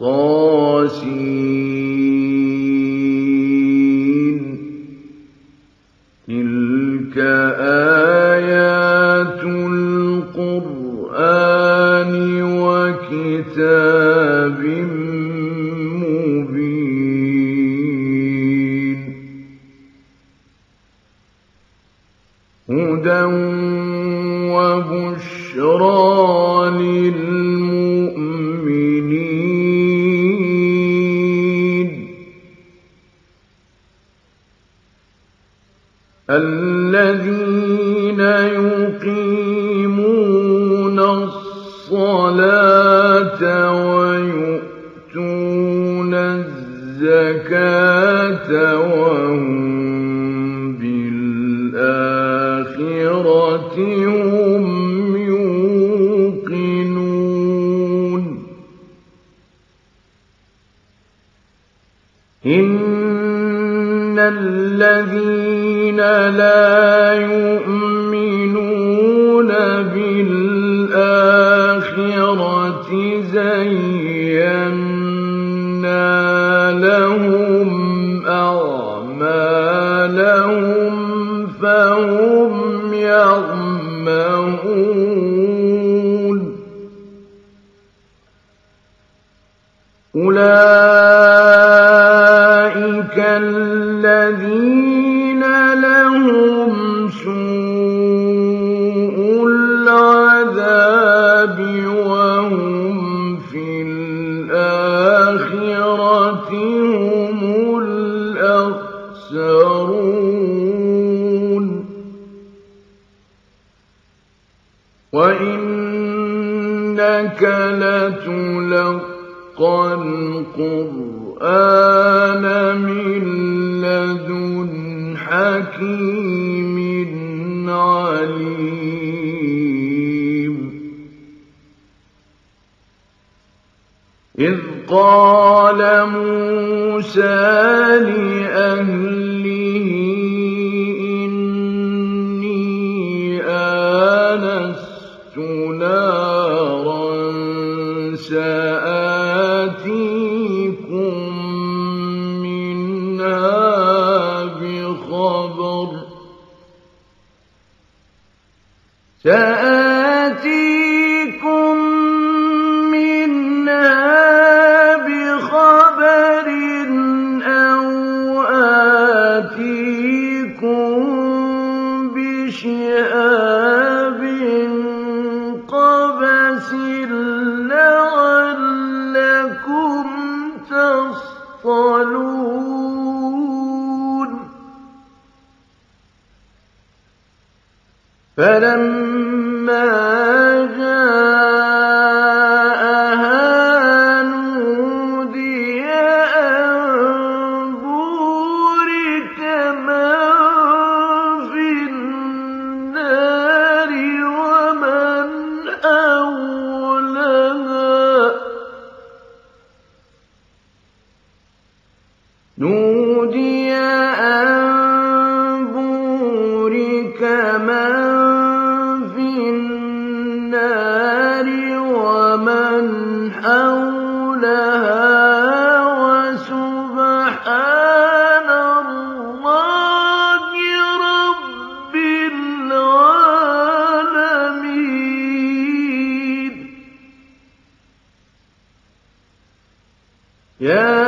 طاسين. إنك لتلقى القرآن من لدن حكيم عليم. إذ قال موسى لأهل فلما Yeah.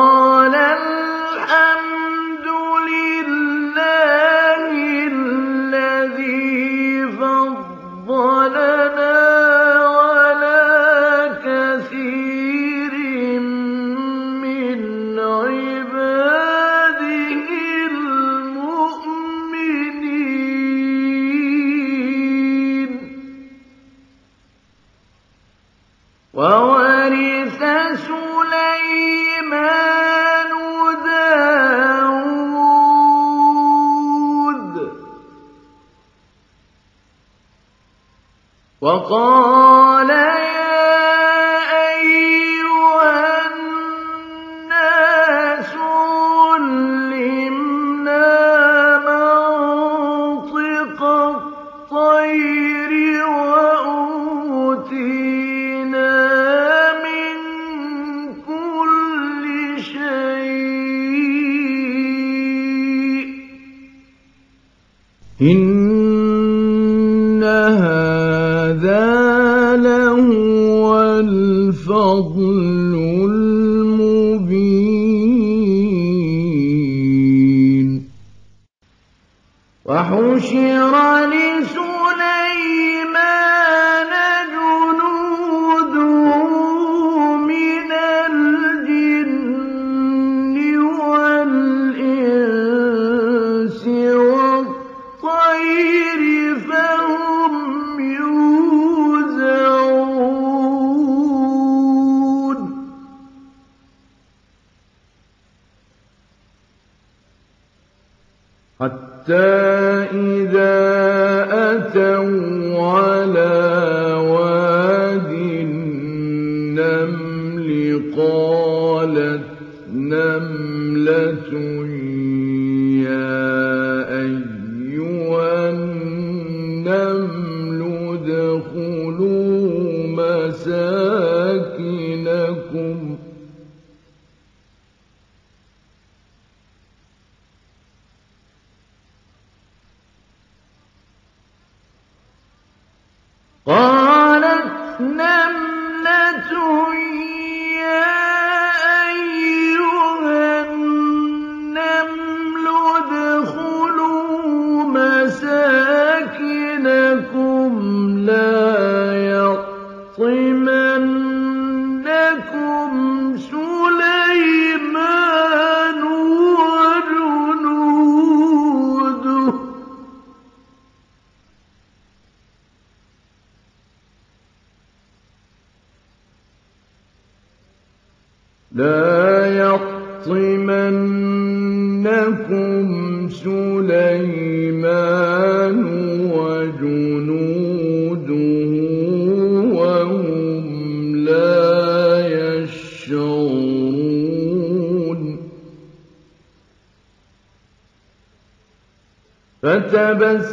بس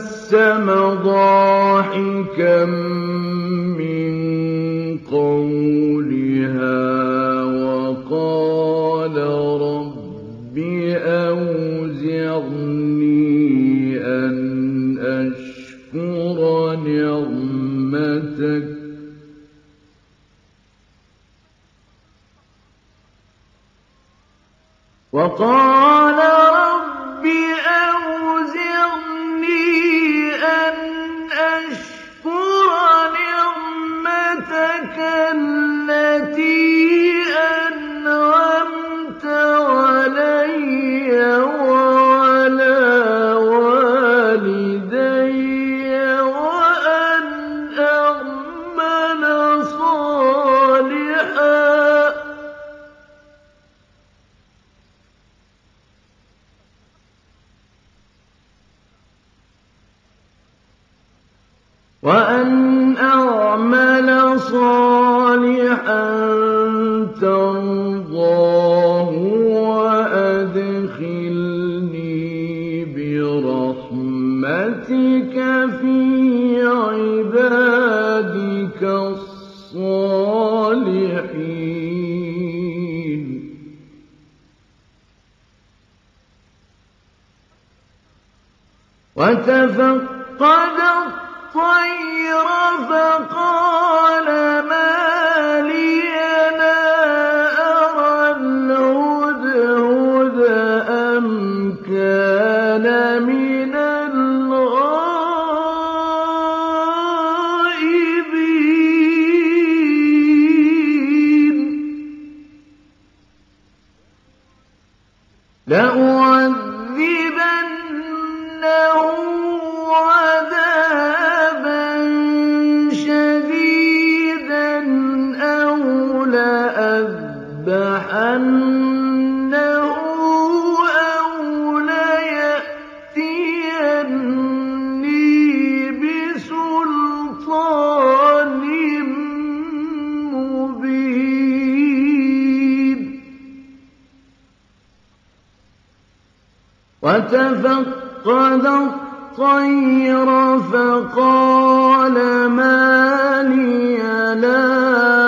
وَتَفَقَّدَ الطَّيْرَ فَقَالَ مَا لِيَ لَا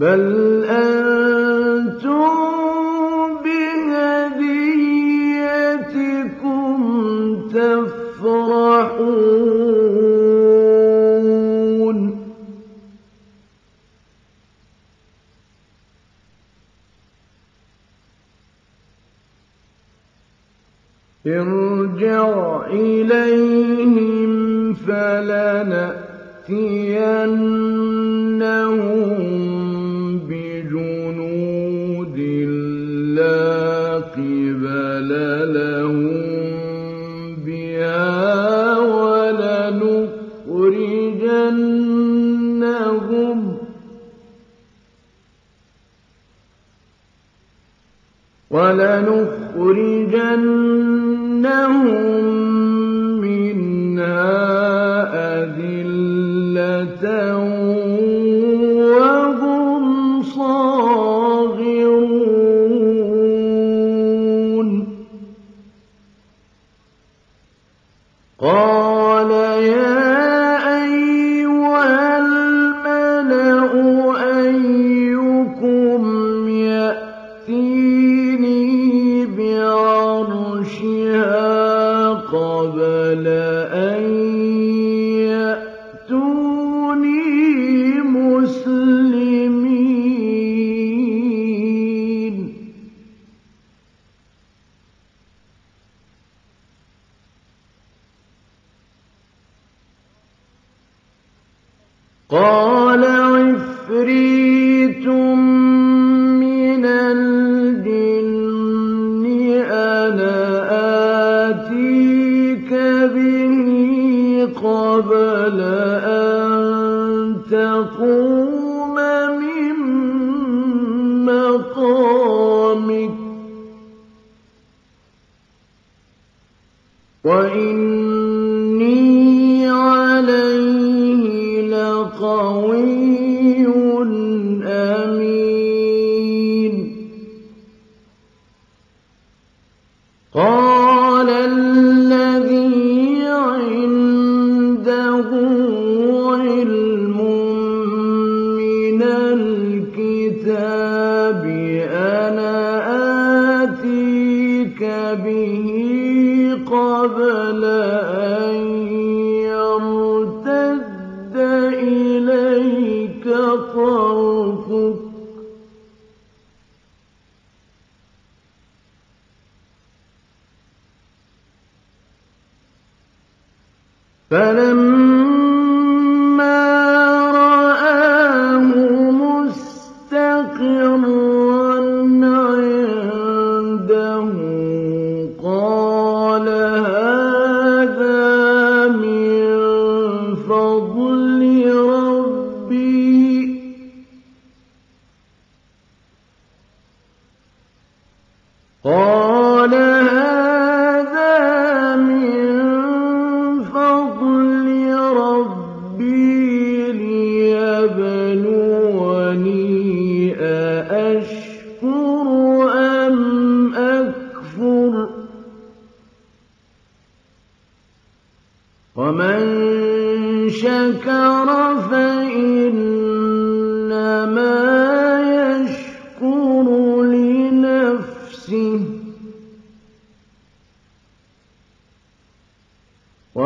بل أنتم بهديتكم تفرحون. ارجع إليهم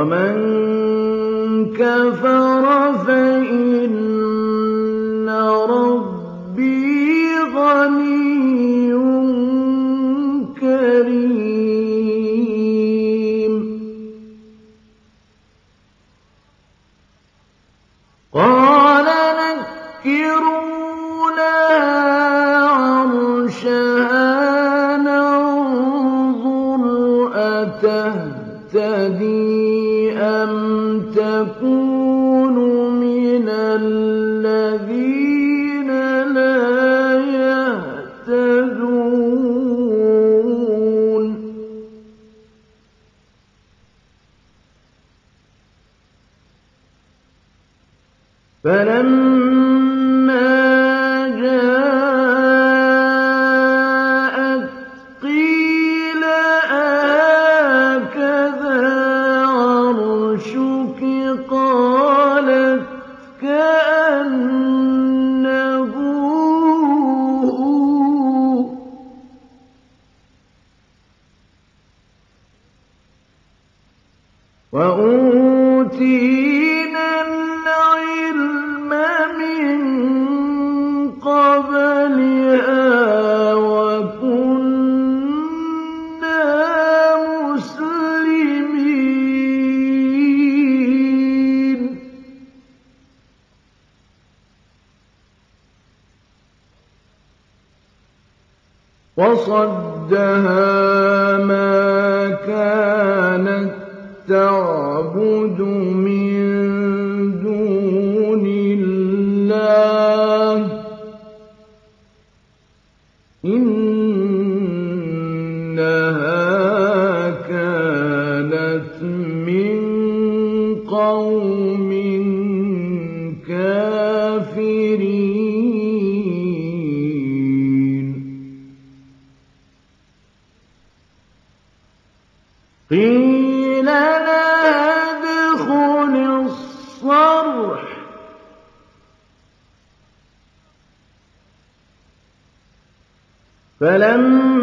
وَمَن كَفَرَ فَلَمَّا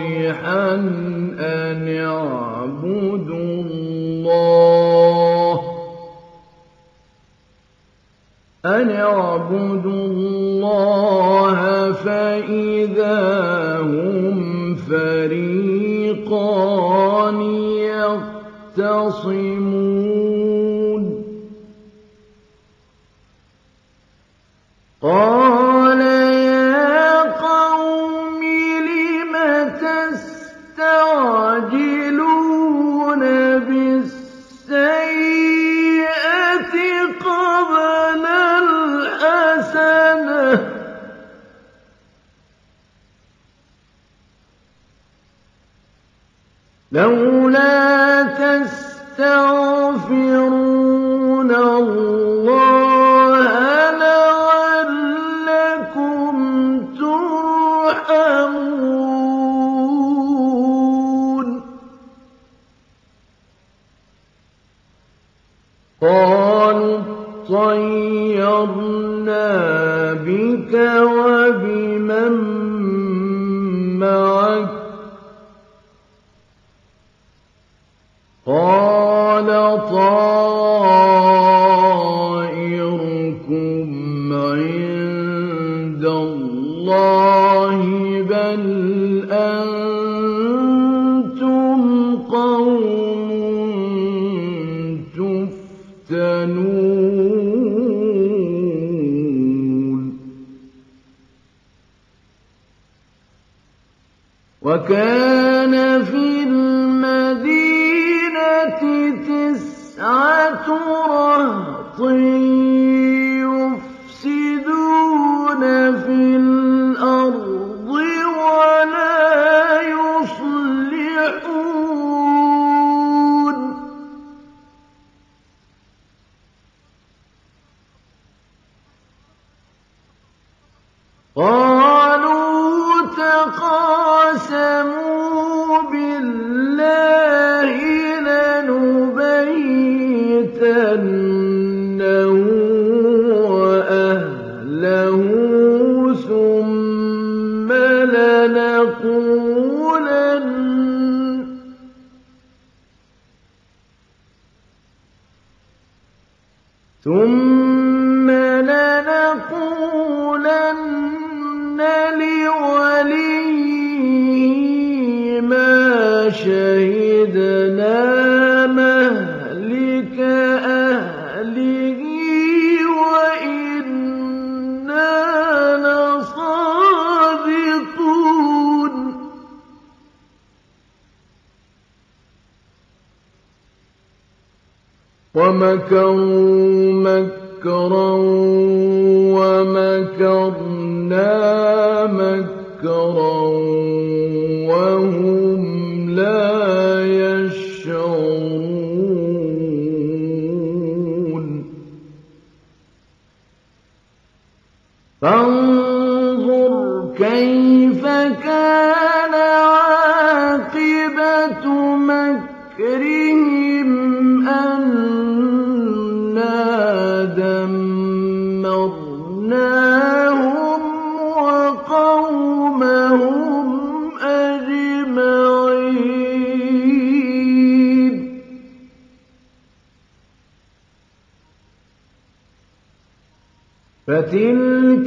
صالحا أن اعبدوا الله أن اعبدوا الله فإذا هم فريقان يختصمون التَّوْرَاةَ وكان في المدينة تسعة رهط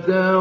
الفاحشة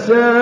فساء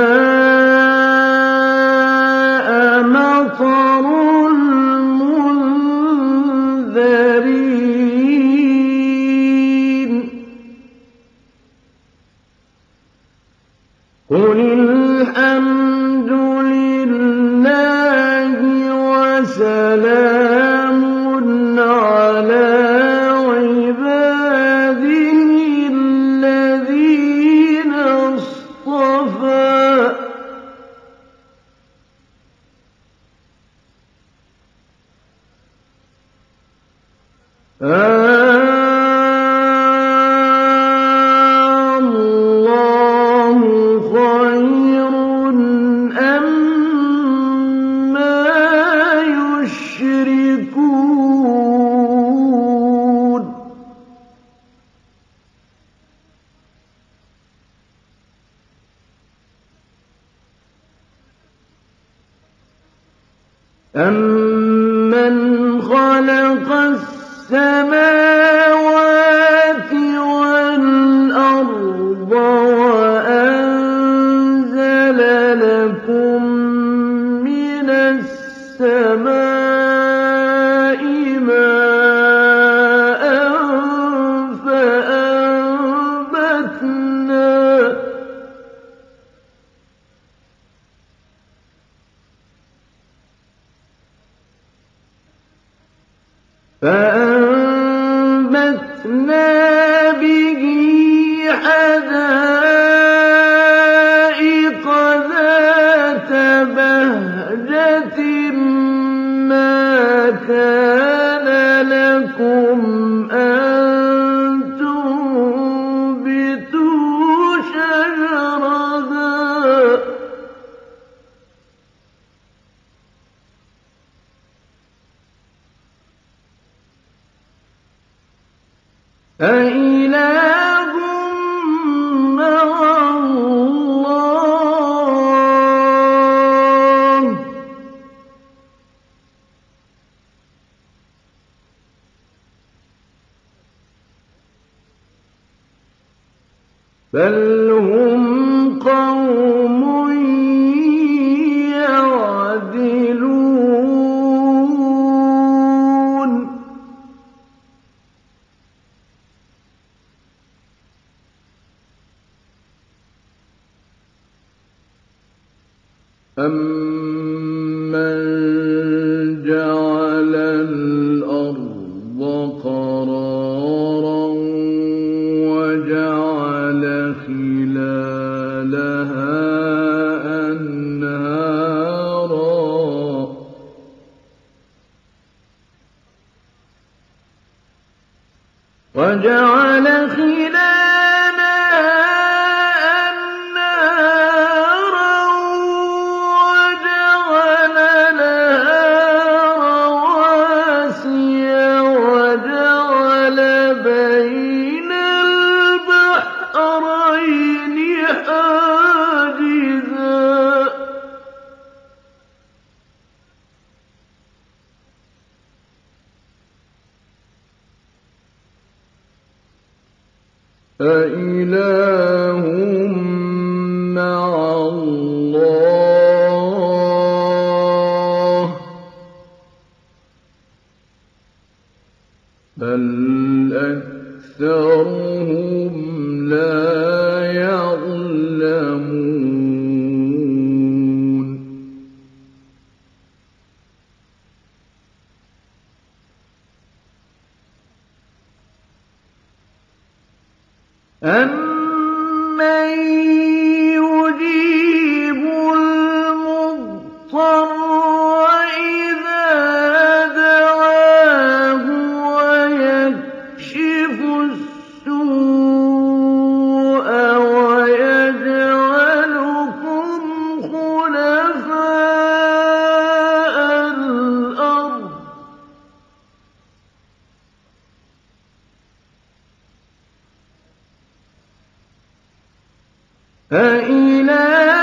أَمَّن أَإِلَٰهٌ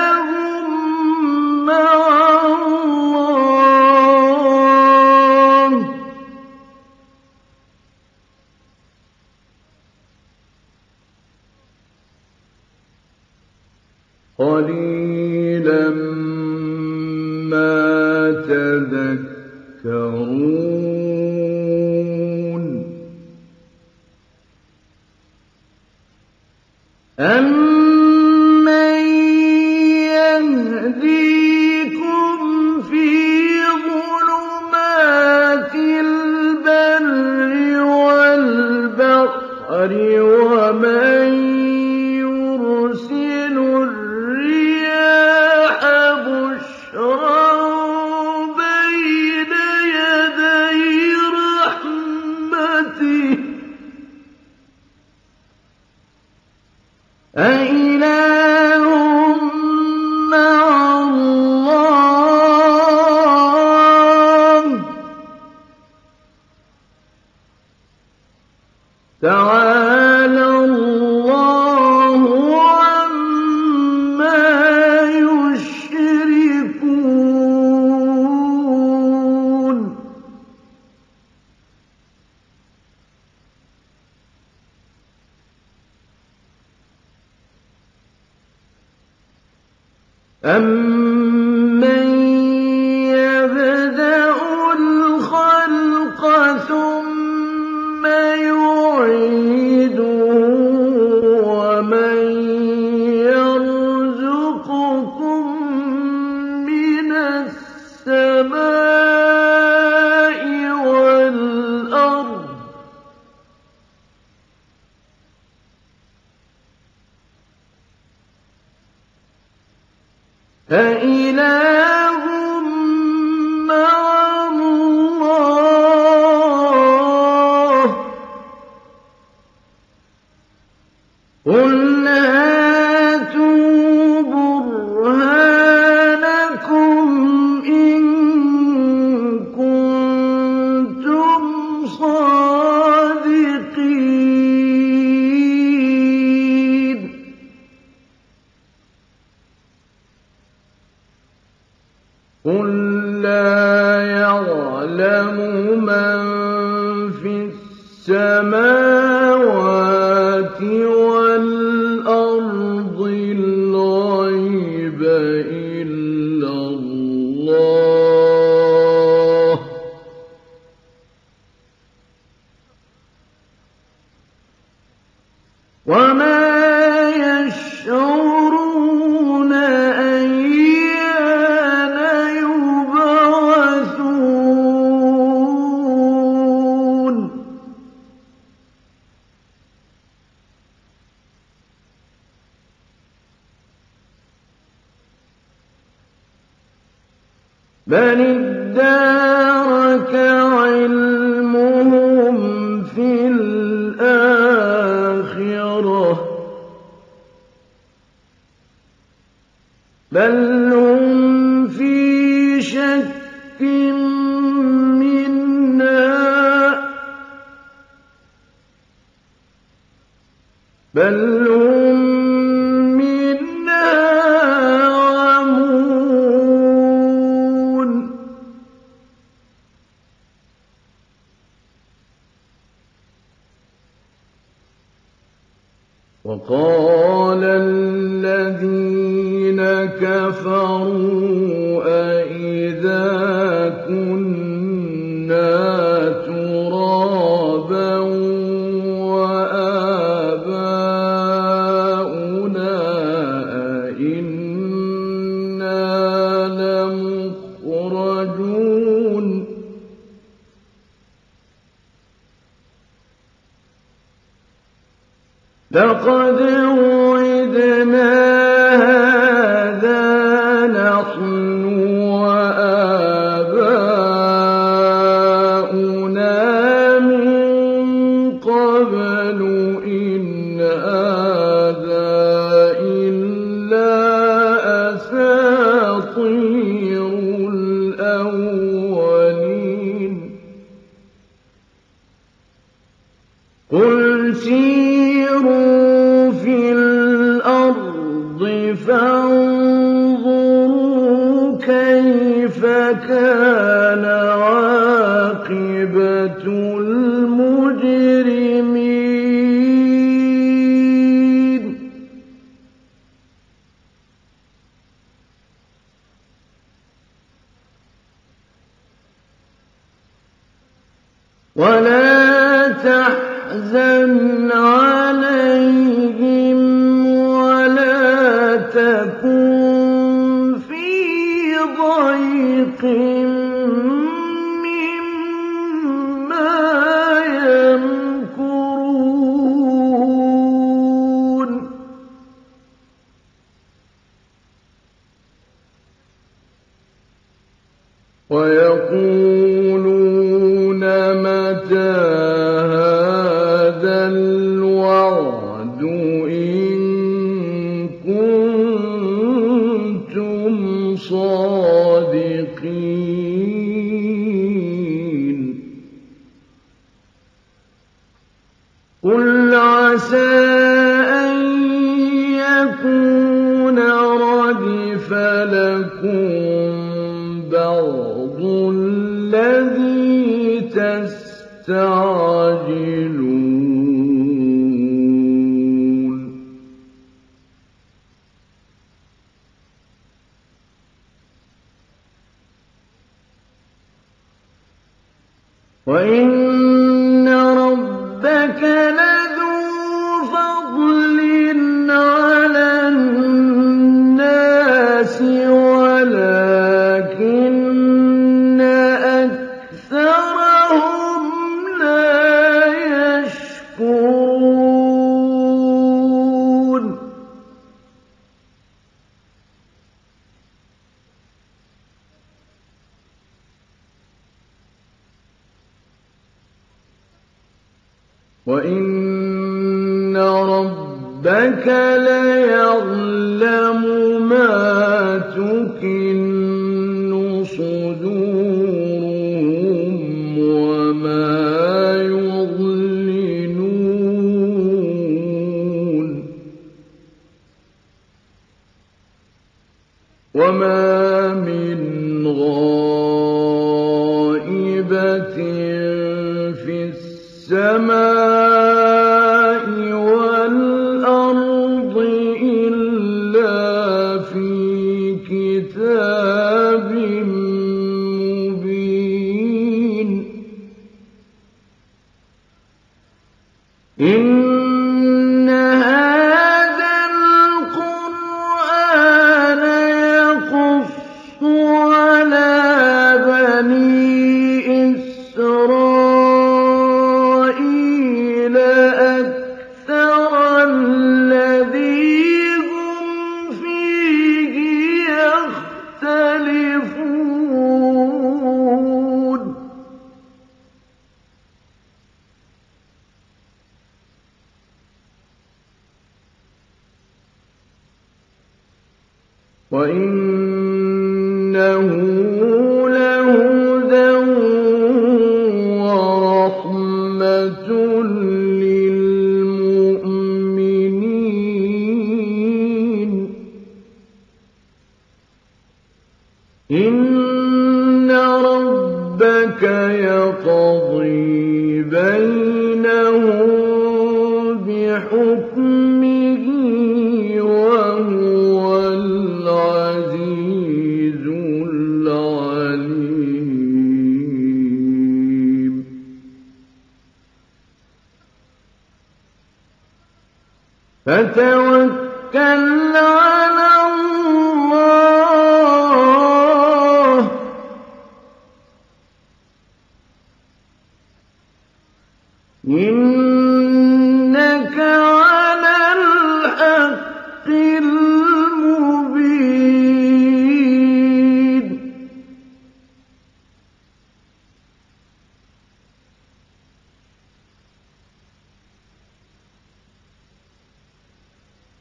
أَإِلَٰهٌ وقال ويقولون متى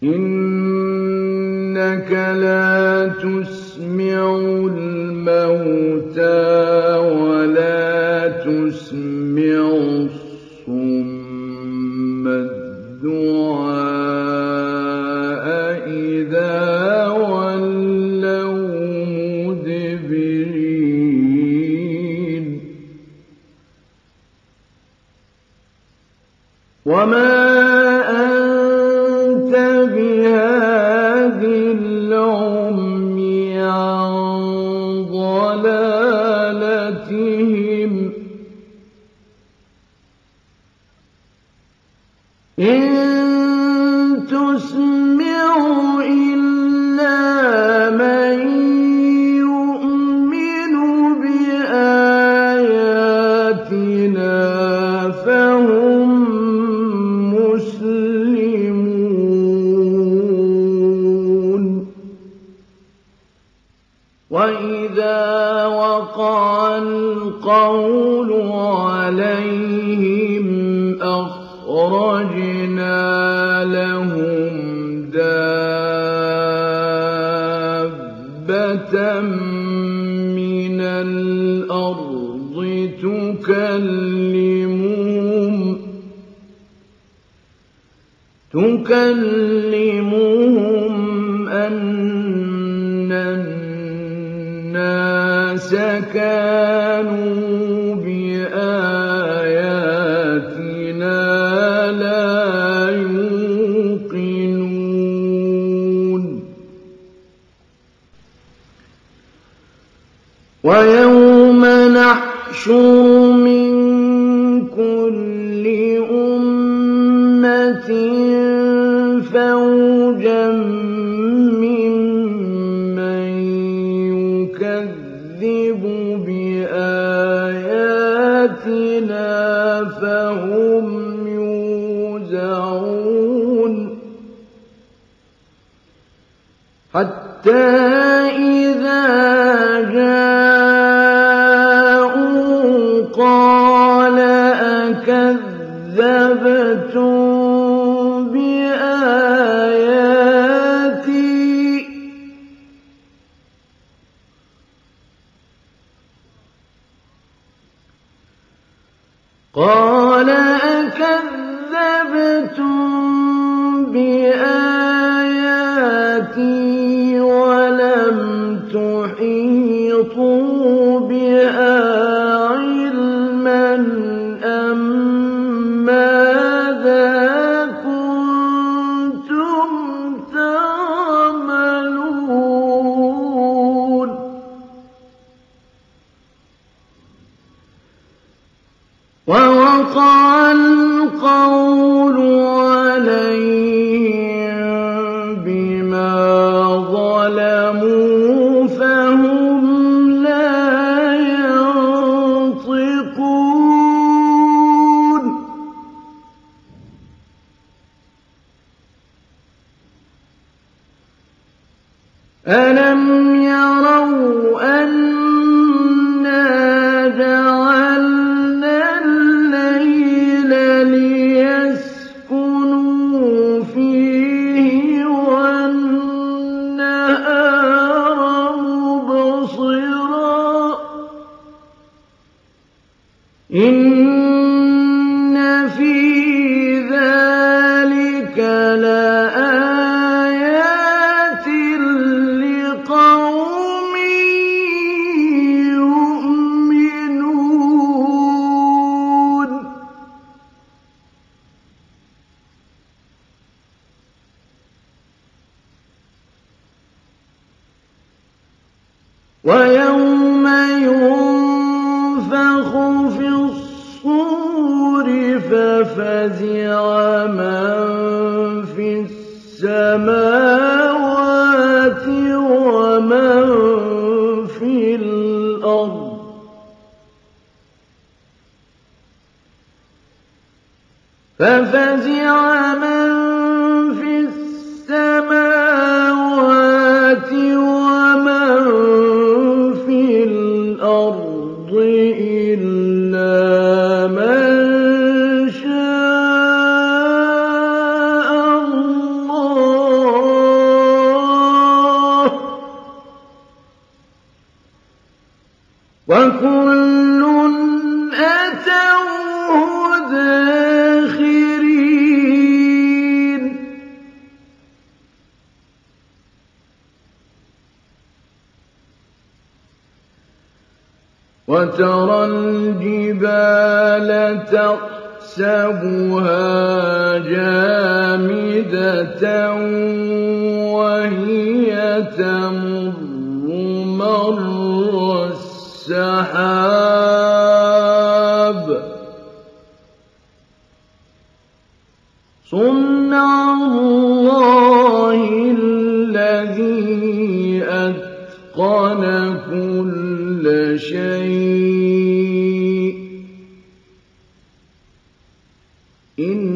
إنك لا تسمع الموتى جنة فوجا ممن يكذب بآياتنا فهم يوزعون حتى إن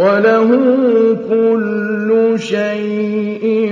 وَلَهُ كُلُّ شَيْءٍ